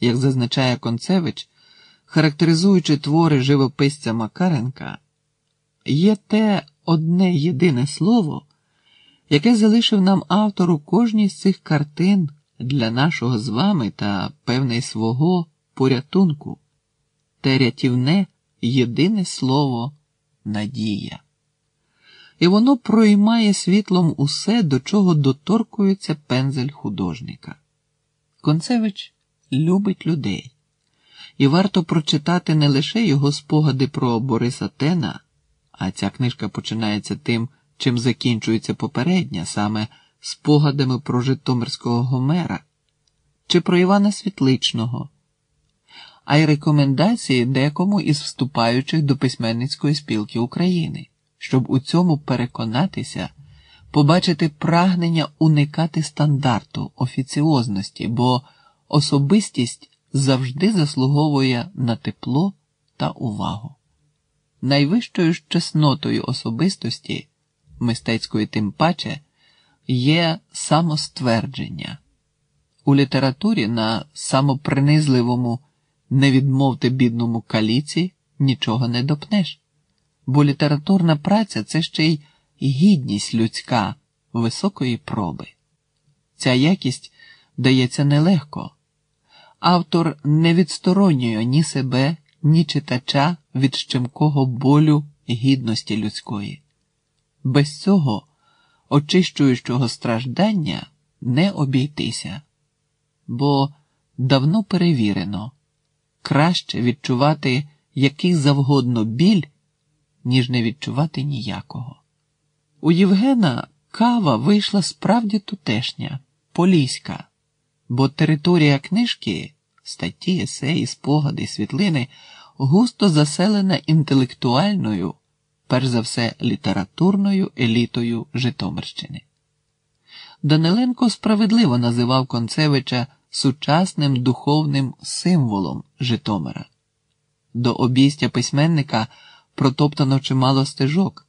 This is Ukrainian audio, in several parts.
як зазначає Концевич, характеризуючи твори живописця Макаренка, є те одне єдине слово, яке залишив нам автор у кожній з цих картин для нашого з вами та певний свого порятунку, те рятівне єдине слово надія. І воно проймає світлом усе, до чого доторкується пензель художника. Концевич любить людей, і варто прочитати не лише його спогади про Бориса Тена, а ця книжка починається тим, чим закінчується попередня, саме спогадами про Житомирського Гомера чи про Івана Світличного, а й рекомендації декому із вступаючих до письменницької спілки України, щоб у цьому переконатися, побачити прагнення уникати стандарту, офіціозності, бо особистість завжди заслуговує на тепло та увагу. Найвищою ж чеснотою особистості, мистецької тим паче, є самоствердження. У літературі на самопринизливому не відмовте бідному каліці нічого не допнеш, бо літературна праця це ще й гідність людська високої проби. Ця якість дається нелегко. Автор не відсторонює ні себе, ні читача від щемкого болю гідності людської. Без цього очищуючого страждання не обійтися, бо давно перевірено краще відчувати який завгодно біль, ніж не відчувати ніякого. У Євгена кава вийшла справді тутешня, поліська, бо територія книжки, статті, есеї, спогади, світлини густо заселена інтелектуальною, перш за все літературною елітою Житомирщини. Даниленко справедливо називав Концевича сучасним духовним символом Житомира. До обійстя письменника протоптано чимало стежок.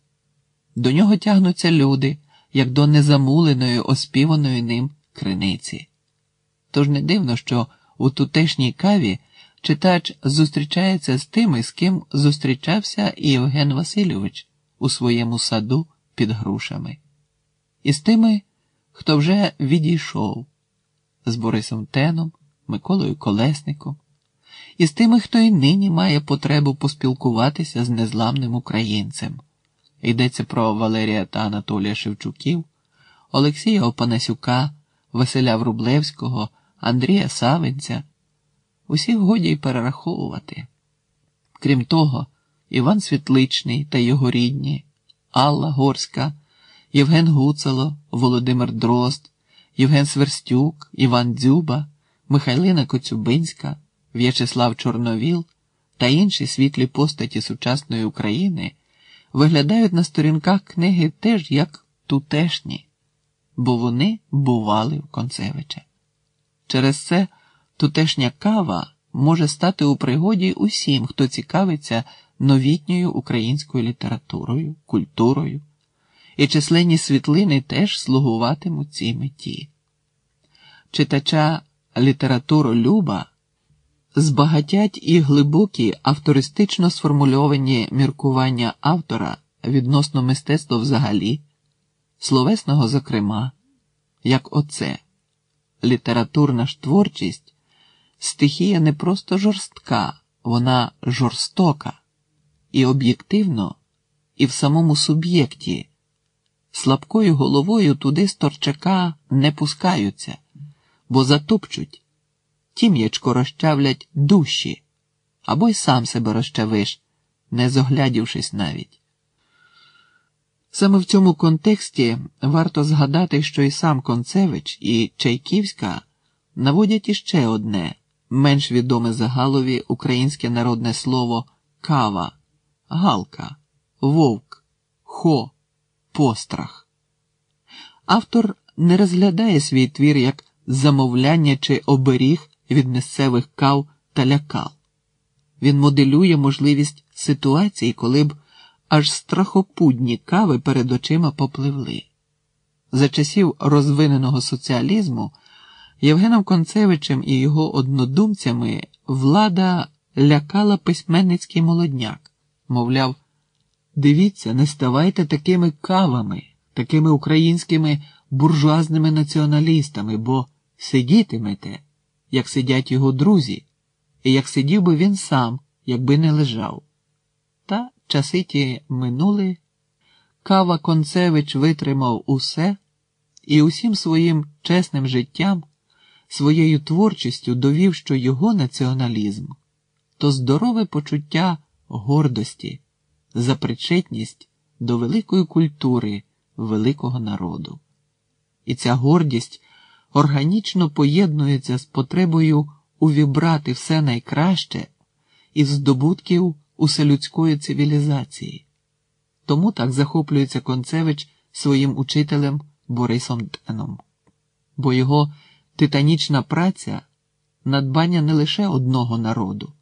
До нього тягнуться люди, як до незамуленої, оспіваної ним криниці. Тож не дивно, що у тутешній каві читач зустрічається з тими, з ким зустрічався і Євген Васильович у своєму саду під грушами, і з тими, хто вже відійшов з Борисом Теном, Миколою Колесником, і з тими, хто й нині має потребу поспілкуватися з незламним українцем. Йдеться про Валерія та Анатолія Шевчуків, Олексія Опанасюка, Василя Врублевського, Андрія Савинця. Усіх годі й перераховувати. Крім того, Іван Світличний та його рідні, Алла Горська, Євген Гуцало, Володимир Дрозд, Євген Сверстюк, Іван Дзюба, Михайлина Коцюбинська, В'ячеслав Чорновіл та інші світлі постаті сучасної України виглядають на сторінках книги теж як тутешні, бо вони бували в Концевича. Через це тутешня кава може стати у пригоді усім, хто цікавиться новітньою українською літературою, культурою, і численні світлини теж слугуватимуть цій меті. Читача літературолюба збагатять і глибокі автористично сформульовані міркування автора відносно мистецтва взагалі, словесного зокрема, як оце. Літературна ж творчість стихія не просто жорстка, вона жорстока і об'єктивно, і в самому суб'єкті. Слабкою головою туди сторчака не пускаються, бо затопчуть, тім'ячко розчавлять душі, або й сам себе розчавиш, не зоглядівшись навіть. Саме в цьому контексті варто згадати, що і сам Концевич, і Чайківська наводять іще одне менш відоме загалові українське народне слово кава, галка, вовк, хо, пострах. Автор не розглядає свій твір як замовляння чи оберіг від місцевих кав та лякал. Він моделює можливість ситуації, коли б аж страхопудні кави перед очима попливли. За часів розвиненого соціалізму Євгеном Концевичем і його однодумцями влада лякала письменницький молодняк, мовляв, дивіться, не ставайте такими кавами, такими українськими буржуазними націоналістами, бо сидітимете, як сидять його друзі, і як сидів би він сам, якби не лежав. Та часи ті минули. Кава Концевич витримав усе і усім своїм чесним життям, своєю творчістю довів, що його націоналізм то здорове почуття гордості за причетність до великої культури великого народу. І ця гордість органічно поєднується з потребою увібрати все найкраще із здобутків уселюдської цивілізації. Тому так захоплюється Концевич своїм учителем Борисом Теном, бо його титанічна праця надбання не лише одного народу,